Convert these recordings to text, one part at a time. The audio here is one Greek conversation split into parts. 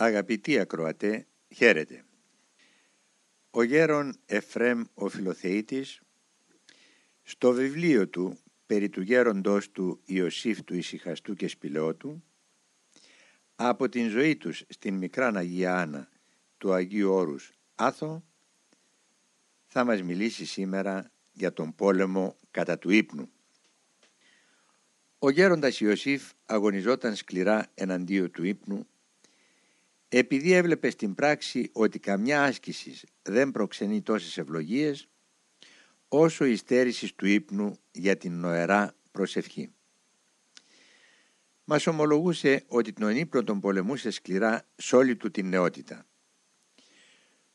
Αγαπητοί ακροατέ, χαίρετε. Ο γέρον Εφρέμ ο Φιλοθεήτης στο βιβλίο του περί του γέροντος του Ιωσήφ του Ισυχαστού και Σπηλαιότου από την ζωή τους στην μικρά Αγία Άννα του Αγίου Όρους Άθο θα μας μιλήσει σήμερα για τον πόλεμο κατά του ύπνου. Ο γέροντας Ιωσήφ αγωνιζόταν σκληρά εναντίον του ύπνου επειδή έβλεπες στην πράξη ότι καμιά άσκησης δεν προξενεί τόσες ευλογίες όσο η στέρησης του ύπνου για την νοερά προσευχή. Μας ομολογούσε ότι τον ύπνο τον πολεμούσε σκληρά σ' όλη του την νεότητα.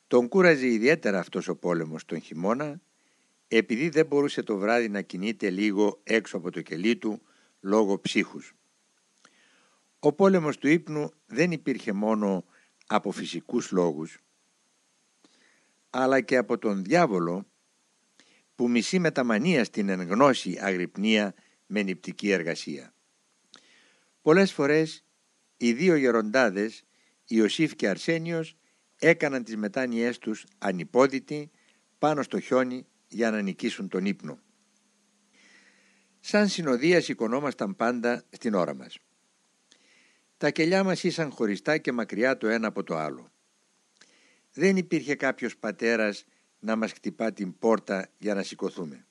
Τον κούραζε ιδιαίτερα αυτός ο πόλεμος τον χειμώνα επειδή δεν μπορούσε το βράδυ να κινείται λίγο έξω από το κελί του λόγω ψύχους. Ο πόλεμος του ύπνου δεν υπήρχε μόνο από φυσικούς λόγους, αλλά και από τον διάβολο που μισεί με τα μανία στην εγνώση αγρυπνία με νηπτική εργασία. Πολλές φορές οι δύο γεροντάδες, Ιωσήφ και Αρσένιος, έκαναν τις μετάνοιές τους ανυπόδητοι πάνω στο χιόνι για να νικήσουν τον ύπνο. Σαν συνοδεία σηκωνόμασταν πάντα στην ώρα μας. Τα κελιά μας ήσαν χωριστά και μακριά το ένα από το άλλο. Δεν υπήρχε κάποιος πατέρας να μας χτυπά την πόρτα για να σηκωθούμε.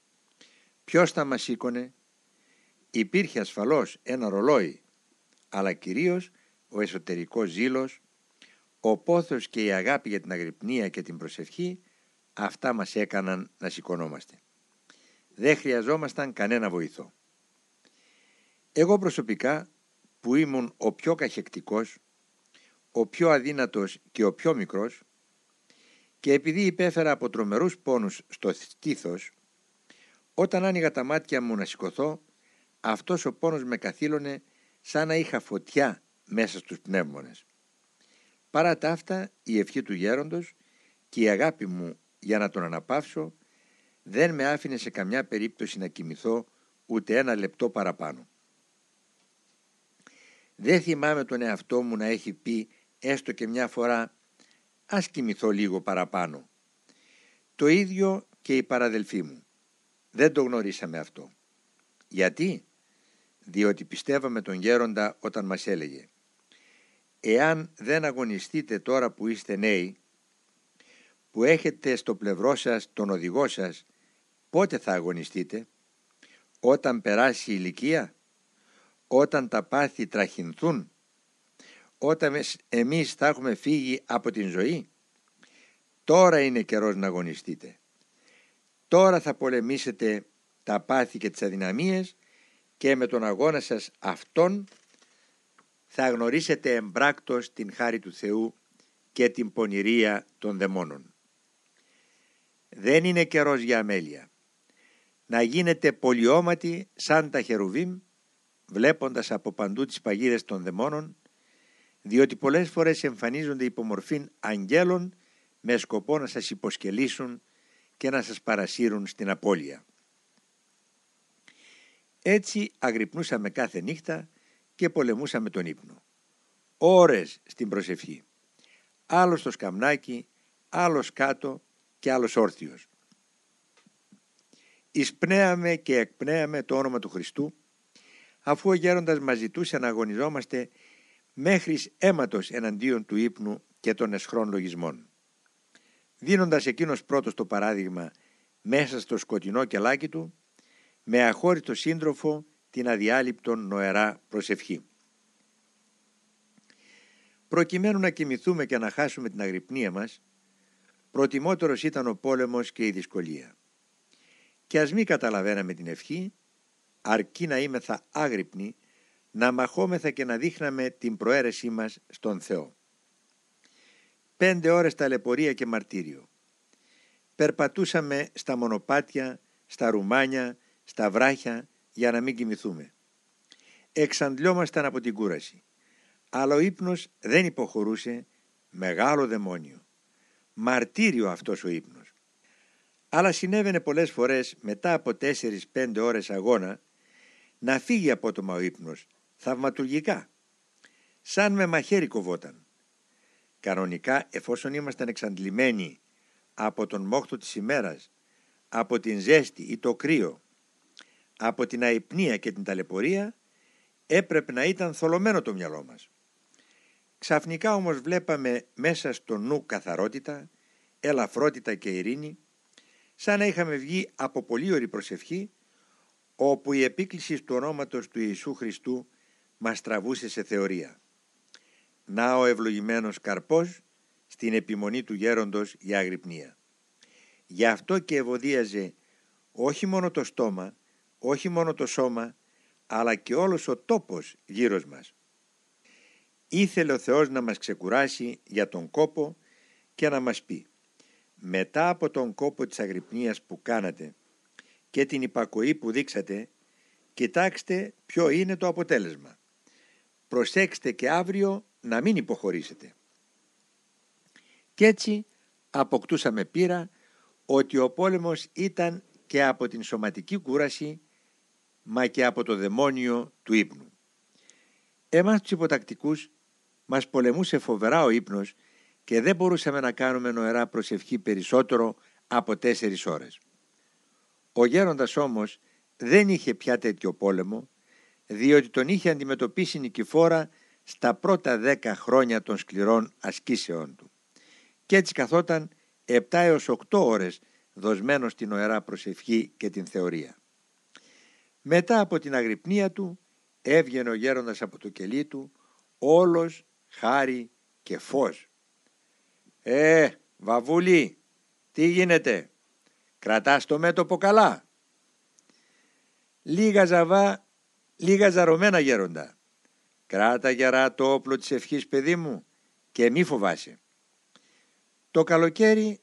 Ποιος θα μας σήκωνε; Υπήρχε ασφαλώς ένα ρολόι, αλλά κυρίως ο εσωτερικός ζήλος, ο πόθος και η αγάπη για την αγρυπνία και την προσευχή, αυτά μας έκαναν να σηκωνόμαστε. Δεν χρειαζόμασταν κανένα βοηθό. Εγώ προσωπικά που ήμουν ο πιο καχεκτικός, ο πιο αδύνατος και ο πιο μικρός και επειδή υπέφερα από τρομερούς πόνους στο στήθος, όταν άνοιγα τα μάτια μου να σηκωθώ, αυτός ο πόνος με καθήλωνε σαν να είχα φωτιά μέσα στους πνεύμονες. Παρά τα αυτά, η ευχή του γέροντος και η αγάπη μου για να τον αναπαύσω δεν με άφηνε σε καμιά περίπτωση να κοιμηθώ ούτε ένα λεπτό παραπάνω. Δεν θυμάμαι τον εαυτό μου να έχει πει έστω και μια φορά ας κοιμηθώ λίγο παραπάνω. Το ίδιο και η παραδελφή μου. Δεν το γνωρίσαμε αυτό. Γιατί; Διότι πιστεύαμε τον γέροντα όταν μας έλεγε «Εάν δεν αγωνιστείτε τώρα που είστε νέοι, που έχετε στο πλευρό σας τον οδηγό σας, πότε θα αγωνιστείτε, όταν περάσει η ηλικία» όταν τα πάθη τραχυνθούν, όταν εμείς θα έχουμε φύγει από την ζωή. Τώρα είναι καιρός να αγωνιστείτε. Τώρα θα πολεμήσετε τα πάθη και τις αδυναμίες και με τον αγώνα σας αυτόν θα γνωρίσετε εμπράκτος την χάρη του Θεού και την πονηρία των δαιμόνων. Δεν είναι καιρός για αμέλεια. Να γίνετε πολιώματοι σαν τα χερουβίμ βλέποντας από παντού τις παγίδες των δαιμόνων, διότι πολλές φορές εμφανίζονται υπομορφήν αγγέλων με σκοπό να σας υποσκελίσουν και να σας παρασύρουν στην απώλεια. Έτσι αγρυπνούσαμε κάθε νύχτα και πολεμούσαμε τον ύπνο. Ώρες στην προσευχή. Άλλος στο σκαμνάκι, άλλος κάτω και άλλος όρθιος. Εισπνέαμε και εκπνέαμε το όνομα του Χριστού αφού ο γέροντας μας ζητούσε να αγωνιζόμαστε μέχρι αίματος εναντίον του ύπνου και των εσχρών λογισμών. Δίνοντας εκείνος πρώτος το παράδειγμα μέσα στο σκοτεινό κελάκι του, με αχώρητο σύντροφο την αδιάλειπτον νοερά προσευχή. Προκειμένου να κοιμηθούμε και να χάσουμε την αγρυπνία μας, προτιμότερος ήταν ο πόλεμος και η δυσκολία. Και ας μην καταλαβαίναμε την ευχή, αρκεί να είμεθα άγρυπνοι, να μαχόμεθα και να δείχναμε την προαίρεσή μας στον Θεό. Πέντε ώρες ταλαιπωρία και μαρτύριο. Περπατούσαμε στα μονοπάτια, στα ρουμάνια, στα βράχια για να μην κοιμηθούμε. Εξαντλιόμασταν από την κούραση. Αλλά ο ύπνος δεν υποχωρούσε μεγάλο δαιμόνιο. Μαρτύριο αυτός ο ύπνος. Αλλά συνέβαινε πολλές φορές μετά από τέσσερις-πέντε ώρες αγώνα να φύγει απότομα ο ύπνος, θαυματουργικά, σαν με μαχαίρι κοβόταν. Κανονικά εφόσον ήμασταν εξαντλημένοι από τον μόχτο της ημέρας, από την ζέστη ή το κρύο, από την αϊπνία και την ταλαιπωρία, έπρεπε να ήταν θολωμένο το μυαλό μας. Ξαφνικά όμως βλέπαμε μέσα στο νου καθαρότητα, ελαφρότητα και ειρήνη, σαν να είχαμε βγει από πολύ ωρη προσευχή, όπου η επίκληση του ονόματος του Ιησού Χριστού μας τραβούσε σε θεωρία. Να ο ευλογημένος καρπός στην επιμονή του γέροντος για αγρυπνία. Γι' αυτό και ευωδίαζε όχι μόνο το στόμα, όχι μόνο το σώμα, αλλά και όλος ο τόπος γύρω μας. Ήθελε ο Θεός να μας ξεκουράσει για τον κόπο και να μας πει «Μετά από τον κόπο της αγρυπνίας που κάνατε και την υπακοή που δείξατε, κοιτάξτε ποιο είναι το αποτέλεσμα. Προσέξτε και αύριο να μην υποχωρήσετε». Κι έτσι αποκτούσαμε πείρα ότι ο πόλεμος ήταν και από την σωματική κούραση μα και από το δαιμόνιο του ύπνου. Εμάς τους υποτακτικούς μας πολεμούσε φοβερά ο ύπνος και δεν μπορούσαμε να κάνουμε νοερά προσευχή περισσότερο από τέσσερις ώρες. Ο γέροντας όμως δεν είχε πια τέτοιο πόλεμο διότι τον είχε αντιμετωπίσει νικηφόρα στα πρώτα δέκα χρόνια των σκληρών ασκήσεών του και έτσι καθόταν 7 έως 8 ώρες δοσμένο στην οερά προσευχή και την θεωρία. Μετά από την αγρυπνία του έβγαινε ο γέροντας από το κελί του όλος χάρη και φως. «Ε, βαβούλη, τι γίνεται, κρατάς το μέτωπο καλά». «Λίγα ζαβά, λίγα ζαρωμένα γέροντα. Κράτα γερά το όπλο της ευχής παιδί μου και μη φοβάσαι». Το καλοκαίρι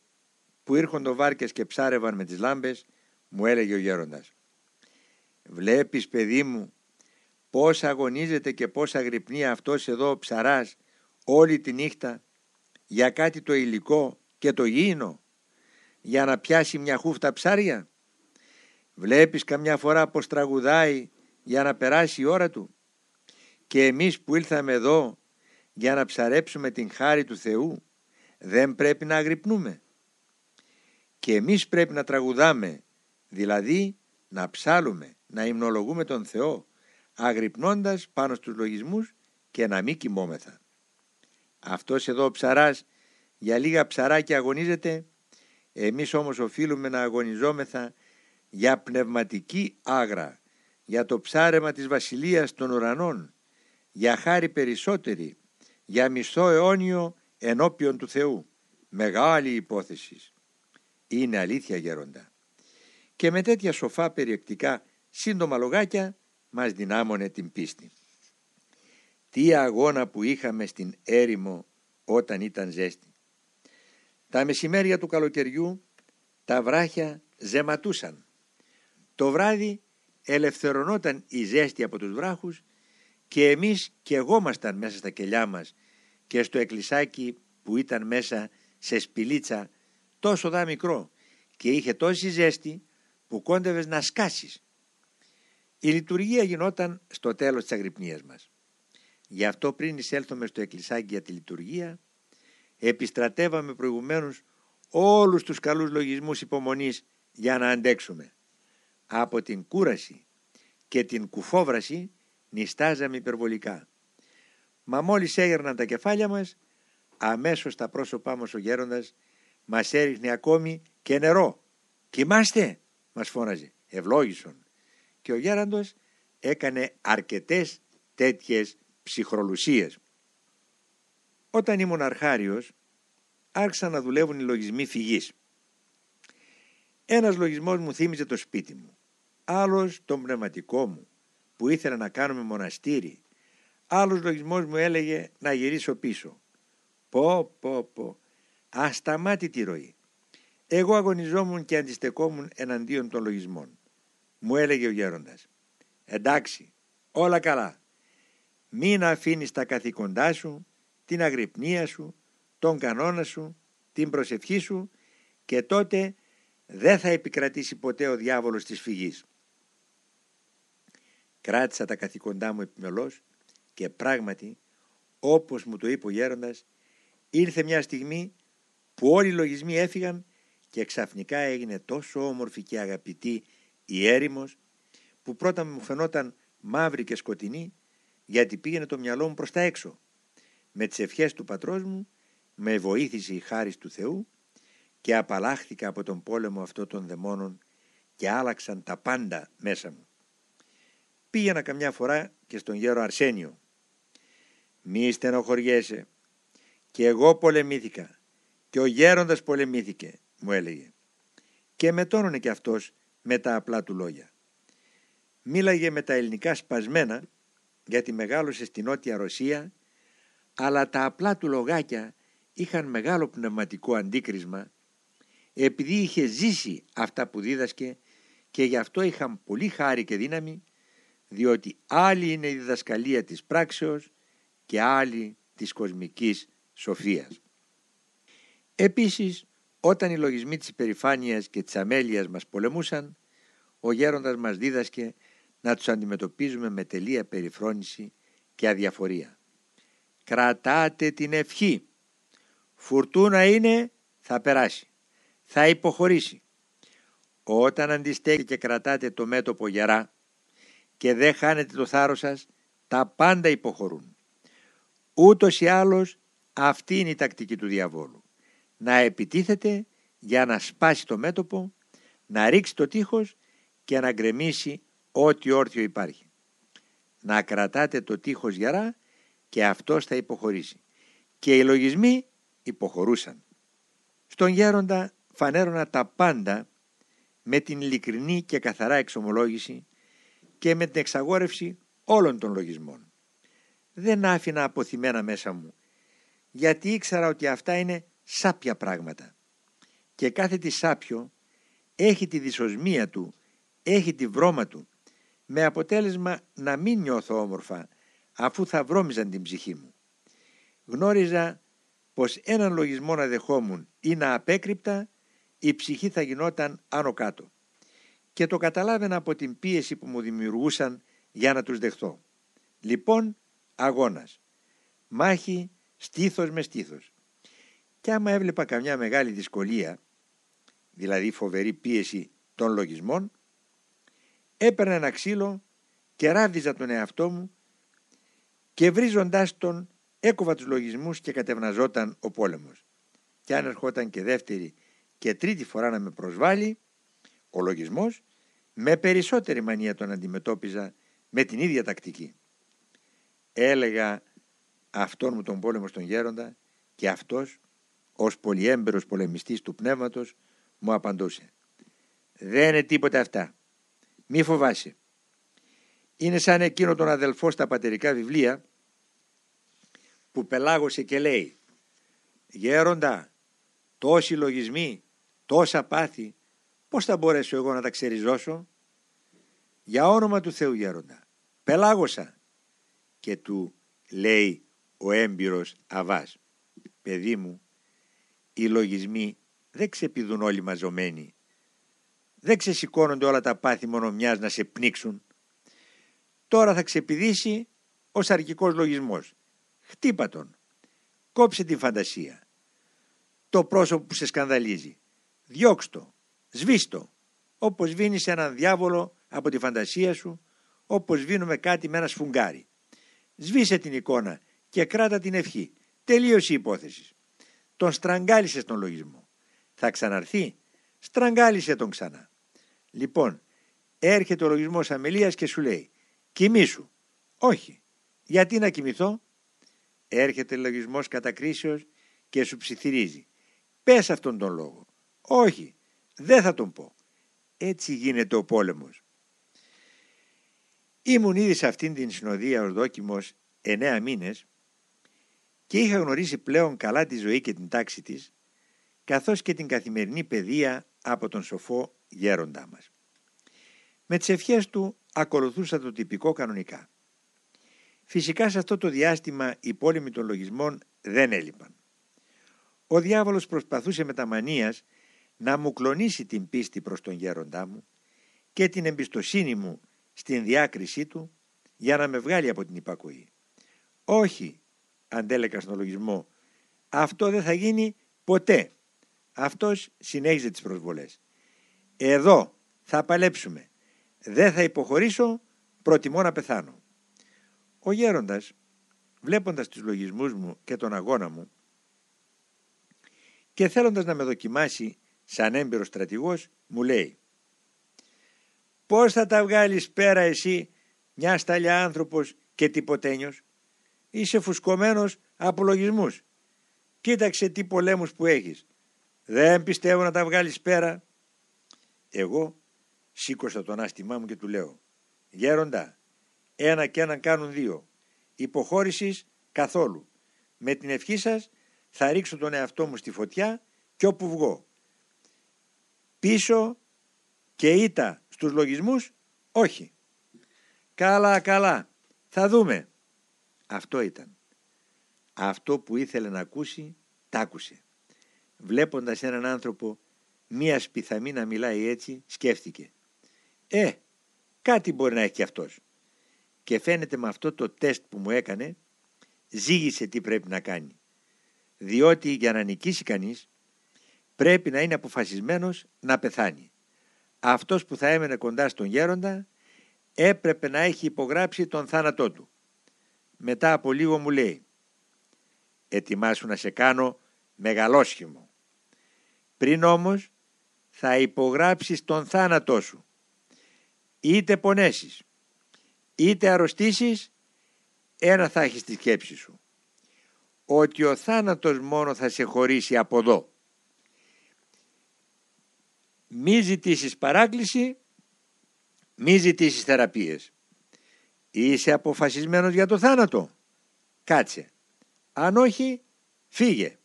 που ήρχοντο βάρκες και ψάρευαν με τις λάμπες μου έλεγε ο γέροντας «Βλέπεις παιδί μου πώς αγωνίζεται και πώς αγρυπνεί αυτός εδώ ο ψαράς όλη τη νύχτα για κάτι το υλικό και το γήινο για να πιάσει μια χούφτα ψάρια. Βλέπεις καμιά φορά πως τραγουδάει για να περάσει η ώρα του και εμείς που ήλθαμε εδώ για να ψαρέψουμε την χάρη του Θεού δεν πρέπει να αγρυπνούμε. Και εμείς πρέπει να τραγουδάμε, δηλαδή να ψάλουμε, να υμνολογούμε τον Θεό, αγρυπνώντας πάνω στους λογισμούς και να μην κοιμόμεθα. Αυτός εδώ ο ψαράς για λίγα ψαράκια αγωνίζεται, εμείς όμως οφείλουμε να αγωνιζόμεθα για πνευματική άγρα, για το ψάρεμα της βασιλείας των ουρανών, για χάρη περισσότερη, για μισθό αιώνιο ενώπιον του Θεού. Μεγάλη υπόθεση. Είναι αλήθεια γέροντα. Και με τέτοια σοφά περιεκτικά σύντομα λογάκια μας δυνάμωνε την πίστη. Τι αγώνα που είχαμε στην έρημο όταν ήταν ζέστη. Τα μεσημέρια του καλοκαιριού τα βράχια ζεματούσαν. Το βράδυ ελευθερωνόταν η ζέστη από τους βράχους και εμείς και εγώ μέσα στα κελιά μας και στο εκκλησάκι που ήταν μέσα σε σπηλίτσα τόσο δά μικρό και είχε τόση ζέστη που κόντευες να σκάσεις. Η λειτουργία γινόταν στο τέλος της αγρυπνίας μας. Γι' αυτό πριν εισέλθουμε στο εκκλησάκι για τη λειτουργία, επιστρατεύαμε προηγουμένως όλους τους καλούς λογισμούς υπομονής για να αντέξουμε. Από την κούραση και την κουφόβραση νιστάζαμε υπερβολικά. Μα μόλις έγερναν τα κεφάλια μας, αμέσως τα πρόσωπά μας ο γέροντας μας έριχνε ακόμη και νερό. «Κοιμάστε» μας φώναζε, ευλόγησον. Και ο γέραντος έκανε αρκετές τέτοιες ψυχρολουσίες. Όταν ήμουν αρχάριος, άρχισαν να δουλεύουν οι λογισμοί φυγής. Ένας λογισμός μου θύμιζε το σπίτι μου, άλλος τον πνευματικό μου, που ήθελα να κάνουμε μοναστήρι Άλλος λογισμός μου έλεγε να γυρίσω πίσω. Πω, πω, πω. Ασταμάτητη ροή. Εγώ αγωνιζόμουν και αντιστεκόμουν εναντίον των λογισμών. Μου έλεγε ο γέροντας. Εντάξει, όλα καλά. Μην αφήνεις τα καθήκοντά σου, την αγρυπνία σου, τον κανόνα σου, την προσευχή σου και τότε δεν θα επικρατήσει ποτέ ο διάβολος της φυγής. Κράτησα τα καθήκοντά μου επιμελώς και πράγματι, όπως μου το είπε ο γέροντας, ήρθε μια στιγμή που όλοι οι λογισμοί έφυγαν και ξαφνικά έγινε τόσο όμορφη και αγαπητή η έρημος που πρώτα μου φαινόταν μαύρη και σκοτεινή γιατί πήγαινε το μυαλό μου προς τα έξω. Με τις ευχές του πατρός μου με βοήθησε η χάρη του Θεού και απαλλάχθηκα από τον πόλεμο αυτό των δαιμόνων και άλλαξαν τα πάντα μέσα μου. Πήγαινα καμιά φορά και στον γέρο Αρσένιο. «Μη στενοχωριέσαι. Και εγώ πολεμήθηκα και ο γέροντας πολεμήθηκε», μου έλεγε. Και μετώνωνε και αυτός με τα απλά του λόγια. Μίλαγε με τα ελληνικά σπασμένα γιατί μεγάλωσε στην Νότια Ρωσία αλλά τα απλά του λογάκια είχαν μεγάλο πνευματικό αντίκρισμα επειδή είχε ζήσει αυτά που δίδασκε και γι' αυτό είχαν πολύ χάρη και δύναμη διότι άλλη είναι η διδασκαλία της πράξεως και άλλη της κοσμικής σοφίας. Επίσης, όταν οι λογισμοί της υπερηφάνειας και της αμέλειας μας πολεμούσαν, ο γέροντας μας δίδασκε να τους αντιμετωπίζουμε με τελεία περιφρόνηση και αδιαφορία. Κρατάτε την ευχή. Φουρτούνα είναι, θα περάσει. Θα υποχωρήσει. Όταν αντιστέκει και κρατάτε το μέτωπο γερά και δεν χάνετε το θάρρος σας, τα πάντα υποχωρούν. Ούτως ή άλλως αυτή είναι η τακτική του διαβόλου. Να επιτίθεται για να σπάσει το μέτωπο, να ρίξει το τείχος και να γκρεμίσει ό,τι όρθιο υπάρχει. Να κρατάτε το τείχος γερά και αυτός θα υποχωρήσει. Και οι λογισμοί υποχωρούσαν. Στον γέροντα φανέρωνα τα πάντα με την ειλικρινή και καθαρά εξομολόγηση και με την εξαγόρευση όλων των λογισμών. Δεν άφηνα αποθυμένα μέσα μου, γιατί ήξερα ότι αυτά είναι σάπια πράγματα. Και κάθε τι σάπιο έχει τη δυσοσμία του, έχει τη βρώμα του, με αποτέλεσμα να μην νιώθω όμορφα, αφού θα βρώμιζαν την ψυχή μου. Γνώριζα πως έναν λογισμό να δεχόμουν ή να απέκρυπτα, η ψυχή θα γινόταν άνω κάτω και το καταλάβαινα από την πίεση που μου δημιουργούσαν για να τους δεχθώ. Λοιπόν, αγώνας. Μάχη στήθος με στήθος. Και άμα έβλεπα καμιά μεγάλη δυσκολία, δηλαδή φοβερή πίεση των λογισμών, έπαιρνα ένα ξύλο και ράβδιζα τον εαυτό μου και βρίζοντάς τον έκοβα τους λογισμούς και κατευναζόταν ο πόλεμος. Και αν ερχόταν και δεύτερη και τρίτη φορά να με προσβάλλει, ο λογισμός με περισσότερη μανία τον αντιμετώπιζα με την ίδια τακτική. Έλεγα αυτόν μου τον πόλεμο στον γέροντα και αυτός ως πολυέμπερος πολεμιστής του πνεύματος μου απαντούσε «Δεν είναι τίποτα αυτά. Μη φοβάσαι. Είναι σαν εκείνο τον αδελφό στα πατερικά βιβλία που πελάγωσε και λέει «Γέροντα, τόσοι λογισμοί, τόσα πάθη, πώς θα μπορέσω εγώ να τα ξεριζώσω» «Για όνομα του Θεού γέροντα, πελάγωσα» και του λέει ο έμπειρος Αβάς «Παιδί μου, οι λογισμοί δεν ξεπηδούν όλοι μαζωμένοι δεν ξεσηκώνονται όλα τα πάθη μόνο μιας να σε πνίξουν. Τώρα θα ξεπηδήσει ο σαρκικός λογισμός. Χτύπα τον. Κόψε την φαντασία. Το πρόσωπο που σε σκανδαλίζει. Διώξ' το. Σβήστο. Όπως βίνεις έναν διάβολο από τη φαντασία σου, όπως βίνουμε κάτι με ένα σφουγγάρι. Σβήσε την εικόνα και κράτα την ευχή. Τελείωσε η υπόθεση. Τον στραγγάλισες τον λογισμό. Θα ξαναρθεί. Στραγγάλισε τον ξανά. Λοιπόν, έρχεται ο λογισμός αμελίας και σου λέει «Κοιμήσου». Όχι. Γιατί να κοιμηθώ; Έρχεται ο λογισμός κατακρίσεως και σου ψιθυρίζει. Πες αυτόν τον λόγο. Όχι. Δεν θα τον πω. Έτσι γίνεται ο πόλεμος. Ήμουν ήδη σε αυτήν την συνοδεία ως δόκιμος εννέα μήνες και είχα γνωρίσει πλέον καλά τη ζωή και την τάξη της καθώς και την καθημερινή παιδεία από τον σοφό γέροντά μας. Με τις ευχές του ακολουθούσα το τυπικό κανονικά. Φυσικά σε αυτό το διάστημα οι πόλεμοι των λογισμών δεν έλειπαν. Ο διάβολος προσπαθούσε με τα μανίας να μου κλονίσει την πίστη προς τον γέροντά μου και την εμπιστοσύνη μου στην διάκρισή του για να με βγάλει από την υπακοή. Όχι, αντέλεκα στον λογισμό, Αυτό δεν θα γίνει ποτέ. Αυτός συνέχιζε τις προσβολές. Εδώ θα παλέψουμε. Δεν θα υποχωρήσω, προτιμώ να πεθάνω. Ο γέροντας, βλέποντας τους λογισμούς μου και τον αγώνα μου και θέλοντας να με δοκιμάσει σαν έμπειρος στρατηγός, μου λέει «Πώς θα τα βγάλεις πέρα εσύ, μια σταλιά άνθρωπος και τυποτένιος, είσαι φουσκωμένος από λογισμούς. Κοίταξε τι πολέμους που έχεις. Δεν πιστεύω να τα βγάλεις πέρα». Εγώ σήκωσα τον άστημά μου και του λέω «Γέροντα, ένα και ένα κάνουν δύο. Υποχώρησης καθόλου. Με την ευχή σας θα ρίξω τον εαυτό μου στη φωτιά και όπου βγω. Πίσω και ήττα στους λογισμούς, όχι. Καλά, καλά, θα δούμε. Αυτό ήταν. Αυτό που ήθελε να ακούσει, τ' άκουσε. Βλέποντας έναν άνθρωπο μίας σπιθαμή να μιλάει έτσι, σκέφτηκε. Ε, κάτι μπορεί να έχει και αυτός. Και φαίνεται με αυτό το τεστ που μου έκανε, ζήγησε τι πρέπει να κάνει. Διότι για να νικήσει κανείς, πρέπει να είναι αποφασισμένος να πεθάνει. Αυτός που θα έμενε κοντά στον γέροντα, έπρεπε να έχει υπογράψει τον θάνατό του. Μετά από λίγο μου λέει «Ετοιμάσου να σε κάνω μεγαλόσχημο. Πριν όμως θα υπογράψεις τον θάνατό σου. Είτε πονέσεις, είτε αρρωστήσεις, ένα θα έχεις στη σκέψη σου. Ότι ο θάνατος μόνο θα σε χωρίσει από εδώ. Μη ζητήσεις παράκληση, μη ζητήσεις θεραπείες. Είσαι αποφασισμένος για το θάνατο. Κάτσε. Αν όχι, φύγε.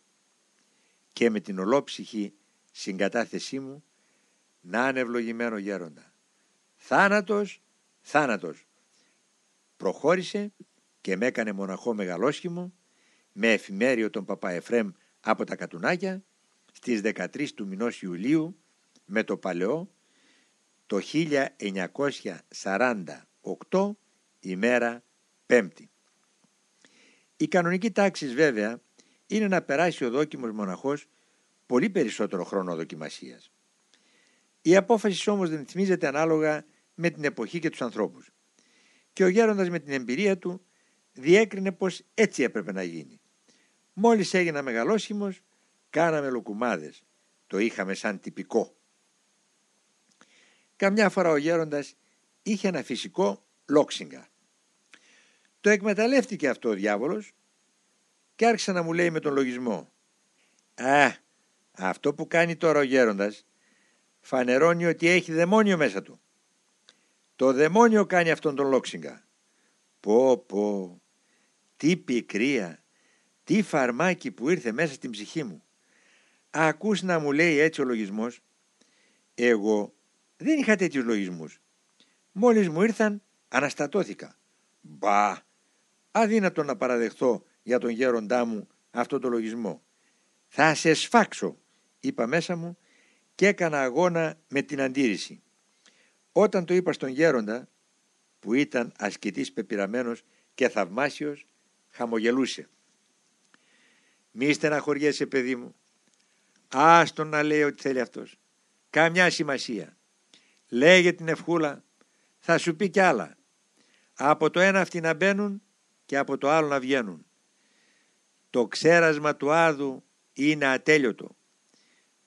Και με την ολόψυχη συγκατάθεσή μου να είναι ευλογημένο γέροντα. Θάνατος, θάνατος. Προχώρησε και με έκανε μοναχό μεγαλόσχημο με εφημέριο τον παπά Εφρέμ από τα Κατουνάκια στις 13 του μηνός Ιουλίου με το παλαιό το 1948 ημέρα Πέμπτη. Η κανονική τάξη βέβαια είναι να περάσει ο δόκιμος μοναχός πολύ περισσότερο χρόνο δοκιμασίας. Η απόφαση όμως δεν θυμίζεται ανάλογα με την εποχή και τους ανθρώπους. Και ο γέροντας με την εμπειρία του διέκρινε πως έτσι έπρεπε να γίνει. Μόλις έγινα μεγαλόσχημος, κάναμε λοκουμάδες. Το είχαμε σαν τυπικό. Καμιά φορά ο γέροντας είχε ένα φυσικό λόξιγκα. Το εκμεταλλεύτηκε αυτό ο διάβολος και άρχισε να μου λέει με τον λογισμό «Α, αυτό που κάνει τώρα ο γέροντας φανερώνει ότι έχει δαιμόνιο μέσα του. Το δαιμόνιο κάνει αυτόν τον λόξιγκα. Πω πω, τι πικρία, τι φαρμάκι που ήρθε μέσα στην ψυχή μου. Ακούς να μου λέει έτσι ο λογισμός. Εγώ δεν είχα τέτοιους λογισμούς. Μόλις μου ήρθαν αναστατώθηκα. Μπα, αδύνατο να παραδεχθώ για τον γέροντά μου αυτό το λογισμό. Θα σε σφάξω, είπα μέσα μου και έκανα αγώνα με την αντίρρηση. Όταν το είπα στον γέροντα, που ήταν ασκητής πεπειραμένος και θαυμάσιος, χαμογελούσε. «Μη στεναχωριέσαι παιδί μου. Άστον να λέει ό,τι θέλει αυτός. Καμιά σημασία. Λέγε την ευχούλα, θα σου πει κι άλλα. Από το ένα αυτοί να μπαίνουν και από το άλλο να βγαίνουν. Το ξέρασμα του άδου είναι ατέλειωτο.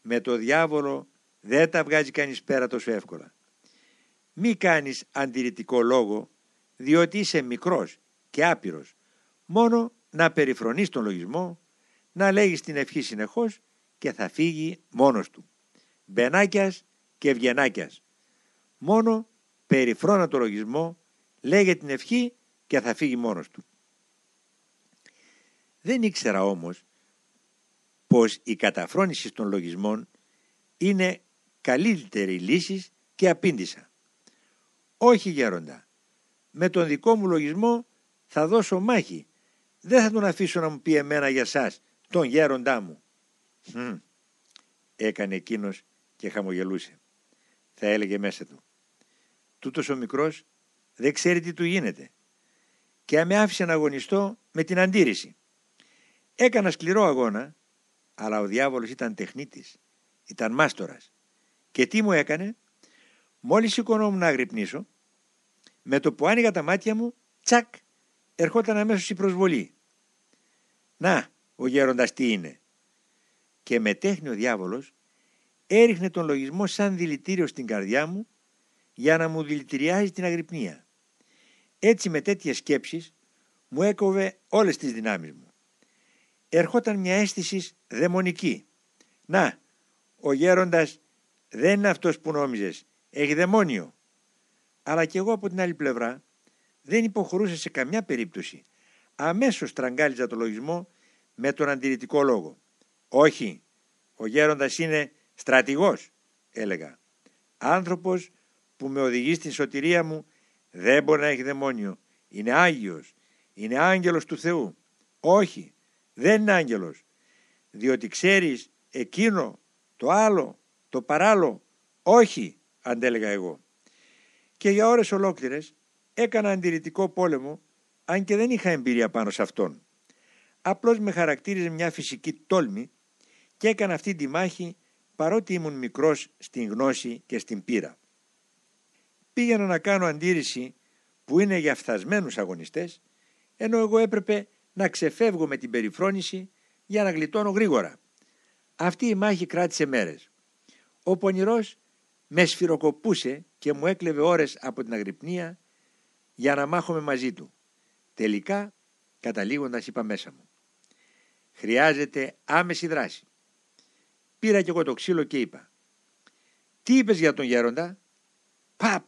Με το διάβολο δεν τα βγάζει κανείς πέρα τόσο εύκολα. Μη κάνεις αντιρρητικό λόγο, διότι είσαι μικρός και άπειρος. Μόνο να περιφρονείς τον λογισμό, να λέγεις την ευχή συνεχώς και θα φύγει μόνος του. Μπενάκιας και ευγενάκιας. Μόνο περιφρόνα το λογισμό, λέγε την ευχή και θα φύγει μόνος του. Δεν ήξερα όμως πως η καταφρόνηση των λογισμών είναι καλύτερη λύσης και απήντησα. Όχι γέροντα, με τον δικό μου λογισμό θα δώσω μάχη. Δεν θα τον αφήσω να μου πει εμένα για σας, τον γέροντά μου. Hm, έκανε εκείνος και χαμογελούσε. Θα έλεγε μέσα του. Τούτος ο μικρός δεν ξέρει τι του γίνεται. Και με άφησε να αγωνιστώ με την αντίρρηση. Έκανα σκληρό αγώνα, αλλά ο διάβολος ήταν τεχνίτης, ήταν μάστορας. Και τι μου έκανε, μόλις σηκωνόμουν να αγρυπνήσω, με το που άνοιγα τα μάτια μου, τσακ, ερχόταν αμέσως η προσβολή. Να, ο γέροντας τι είναι; Και με τέχνη ο διάβολος έριχνε τον λογισμό σαν δηλητήριο στην καρδιά μου για να μου δηλητηριάζει την αγρυπνία. Έτσι με τέτοιες σκέψεις μου έκοβε όλες τις δυνάμεις μου. Ερχόταν μια αίσθηση δαιμονική. Να, ο γέροντας δεν είναι αυτός που νόμιζες, έχει δαιμόνιο. Αλλά κι εγώ από την άλλη πλευρά δεν υποχωρούσε σε καμιά περίπτωση. Αμέσως τραγκάλιζα το λογισμό με τον αντιρρητικό λόγο. Όχι, ο γέροντας είναι στρατηγός, έλεγα. Άνθρωπος που με οδηγεί στην σωτηρία μου δεν μπορεί να έχει δαιμόνιο. Είναι Άγιος, είναι άγγελος του Θεού. Όχι, δεν είναι άγγελος. Διότι ξέρεις εκείνο, το άλλο, το παράλλο. Όχι, αντέλεγα εγώ. Και για ώρες ολόκληρες έκανα αντιρρητικό πόλεμο αν και δεν είχα εμπειρία πάνω σε αυτόν. Απλώς με χαρακτήριζε μια φυσική τόλμη και έκανα αυτή τη μάχη παρότι ήμουν μικρός στην γνώση και στην πείρα. Πήγαινα να κάνω αντίρρηση που είναι για φθασμένους αγωνιστές, ενώ εγώ έπρεπε να ξεφεύγω με την περιφρόνηση για να γλιτώνω γρήγορα. Αυτή η μάχη κράτησε μέρες. Ο πονηρός με σφυροκοπούσε και μου έκλεβε ώρες από την αγρυπνία για να μάχομαι μαζί του. Τελικά, καταλήγοντας είπα μέσα μου. Χρειάζεται άμεση δράση. Πήρα κι εγώ το ξύλο και είπα. Τι είπες για τον γέροντα; Παπ.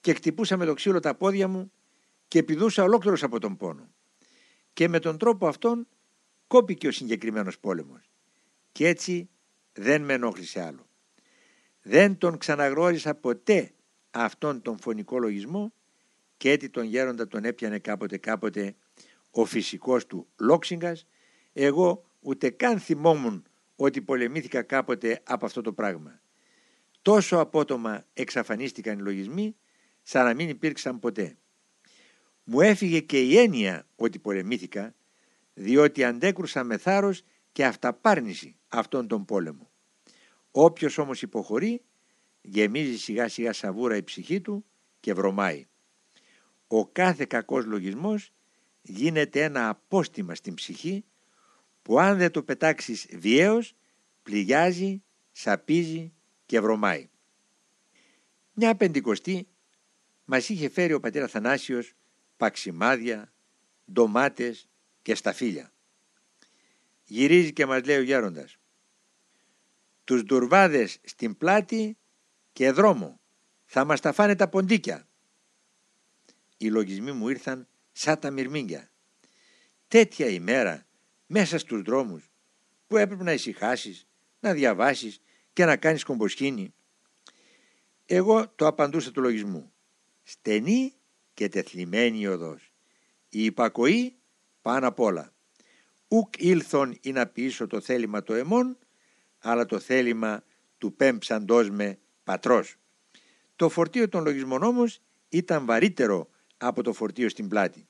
Και χτυπούσα με το ξύλο τα πόδια μου και πηδούσα ολόκληρος από τον πόνο. Και με τον τρόπο αυτόν κόπηκε ο συγκεκριμένος πόλεμος. Και έτσι δεν με ενόχλησε άλλο. Δεν τον ξαναγνώρισα ποτέ αυτόν τον φωνικό λογισμό και έτσι τον γέροντα τον έπιανε κάποτε κάποτε ο φυσικός του Λόξιγκας. Εγώ ούτε καν θυμόμουν ότι πολεμήθηκα κάποτε από αυτό το πράγμα. Τόσο απότομα εξαφανίστηκαν οι λογισμοί σαν να μην υπήρξαν ποτέ. Μου έφυγε και η έννοια ότι πολεμήθηκα διότι αντέκρουσα με θάρρος και αυταπάρνηση αυτόν τον πόλεμο. Όποιος όμως υποχωρεί γεμίζει σιγά σιγά σαβούρα η ψυχή του και βρωμάει. Ο κάθε κακός λογισμός γίνεται ένα απόστημα στην ψυχή που αν δεν το πετάξεις βιαίως πληγιάζει, σαπίζει και βρωμάει. Μια πεντηκοστή μας είχε φέρει ο πατέρας Θανάσιος παξιμάδια, ντομάτες και σταφύλια. Γυρίζει και μας λέει ο γέροντας τους ντουρβάδες στην πλάτη και δρόμο θα μας τα φάνε τα ποντίκια. Οι λογισμοί μου ήρθαν σαν τα μυρμήγκια. Τέτοια ημέρα μέσα στους δρόμους που έπρεπε να ησυχάσεις, να διαβάσεις και να κάνεις κομποσχήνη. Εγώ το απαντούσα του λογισμού. Στενή και τεθλιμένη η οδός. Η υπακοή πάνω απ' όλα. Ουκ ήλθον ή να πείσω το θέλημα το εμών, αλλά το θέλημα του πέμψαντός με πατρός. Το φορτίο των λογισμών όμως ήταν βαρύτερο από το φορτίο στην πλάτη.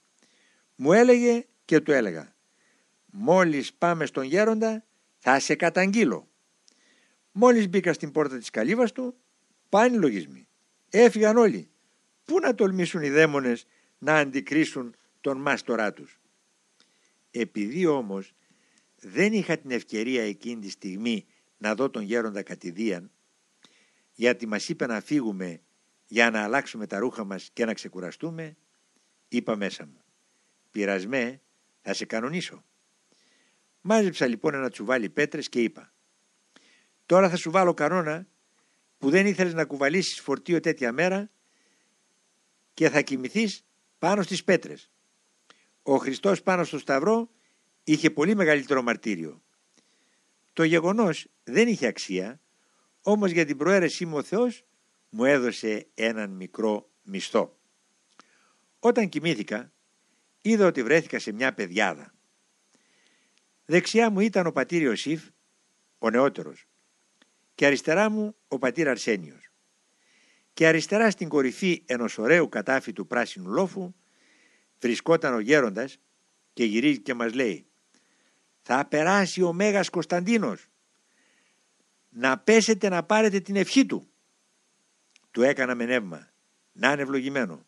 Μου έλεγε και του έλεγα «Μόλις πάμε στον γέροντα θα σε καταγγείλω». Μόλις μπήκα στην πόρτα της καλύβας του πάνε οι λογισμοί. Έφυγαν όλοι. Πού να τολμήσουν οι δαίμονες να αντικρίσουν τον μάστορά τους. Επειδή όμως δεν είχα την ευκαιρία εκείνη τη στιγμή να δω τον γέροντα κατηδίαν γιατί μας είπε να φύγουμε για να αλλάξουμε τα ρούχα μας και να ξεκουραστούμε είπα μέσα μου «Πειρασμέ, θα σε κανονίσω». Μάζεψα λοιπόν ένα τσουβάλι πέτρες και είπα «Τώρα θα σου βάλω κανόνα που δεν ήθελες να κουβαλήσεις φορτίο τέτοια μέρα και θα κοιμηθείς πάνω στις πέτρες». Ο Χριστός πάνω στο Σταυρό είχε πολύ μεγαλύτερο μαρτύριο. Το γεγονός δεν είχε αξία, όμως για την προαίρεσή μου ο Θεός μου έδωσε έναν μικρό μισθό. Όταν κοιμήθηκα, είδα ότι βρέθηκα σε μια παιδιάδα. Δεξιά μου ήταν ο πατήρ Ιωσήφ, ο νεότερος, και αριστερά μου ο πατήρ Αρσένιος. Και αριστερά στην κορυφή ενός ωραίου κατάφυτου πράσινου λόφου βρισκόταν ο γέροντας και γυρίζει και μας λέει θα περάσει ο Μέγας Κωνσταντίνος. Να πέσετε να πάρετε την ευχή του. Του έκανα με νεύμα, να είναι ευλογημένο.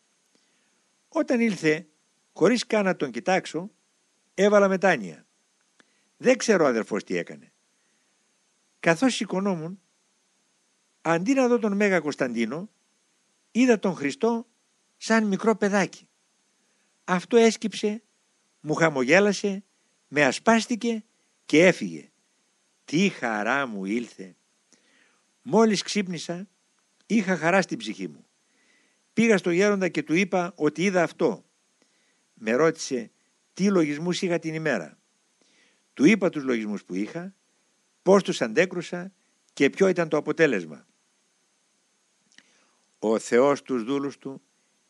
Όταν ήλθε, χωρίς καν να τον κοιτάξω, έβαλα μετάνοια. Δεν ξέρω ο αδερφός τι έκανε. Καθώς σηκωνόμουν, αντί να δω τον Μέγα Κωνσταντίνο, είδα τον Χριστό σαν μικρό παιδάκι. Αυτό έσκυψε, μου χαμογέλασε, με ασπάστηκε και έφυγε. Τι χαρά μου ήλθε. Μόλις ξύπνησα, είχα χαρά στην ψυχή μου. Πήγα στο γέροντα και του είπα ότι είδα αυτό. Με ρώτησε τι λογισμούς είχα την ημέρα; Του είπα τους λογισμούς που είχα, πώς τους αντέκρουσα και ποιο ήταν το αποτέλεσμα. Ο Θεός τους δούλους του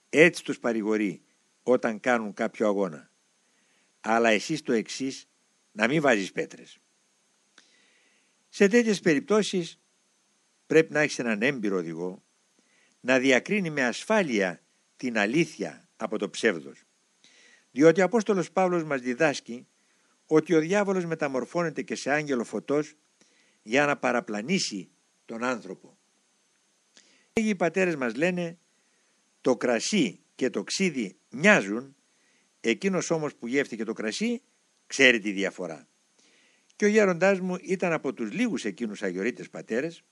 έτσι τους παρηγορεί όταν κάνουν κάποιο αγώνα. Αλλά εσύ το εξής να μην βάζεις πέτρες. Σε τέτοιες περιπτώσεις πρέπει να έχεις έναν έμπειρο οδηγό να διακρίνει με ασφάλεια την αλήθεια από το ψεύδος. Διότι ο Απόστολος Παύλος μας διδάσκει ότι ο διάβολος μεταμορφώνεται και σε άγγελο φωτός για να παραπλανήσει τον άνθρωπο. Οι πατέρες μας λένε το κρασί και το ξύδι μοιάζουν, εκείνος όμως που γεύτηκε το κρασί ξέρει τη διαφορά. Και ο γέροντάς μου ήταν από τους λίγους εκείνους αγιορείτες πατέρες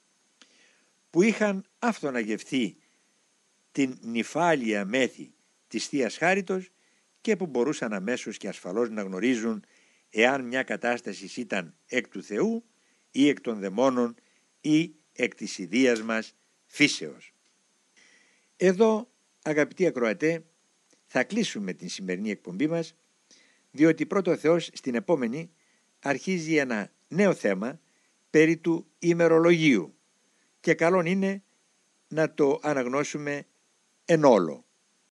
που είχαν αυτοναγευθεί την νυφάλια μέθη της θείας Χάριτος και που μπορούσαν αμέσως και ασφαλώς να γνωρίζουν εάν μια κατάσταση ήταν εκ του Θεού ή εκ των δαιμόνων ή εκ της ιδείας μας φύσεως. Εδώ αγαπητοί ακροατέ θα κλείσουμε την σημερινή εκπομπή μας διότι πρώτο Θεός στην επόμενη αρχίζει ένα νέο θέμα περί του ημερολογίου και καλόν είναι να το αναγνώσουμε εν όλο.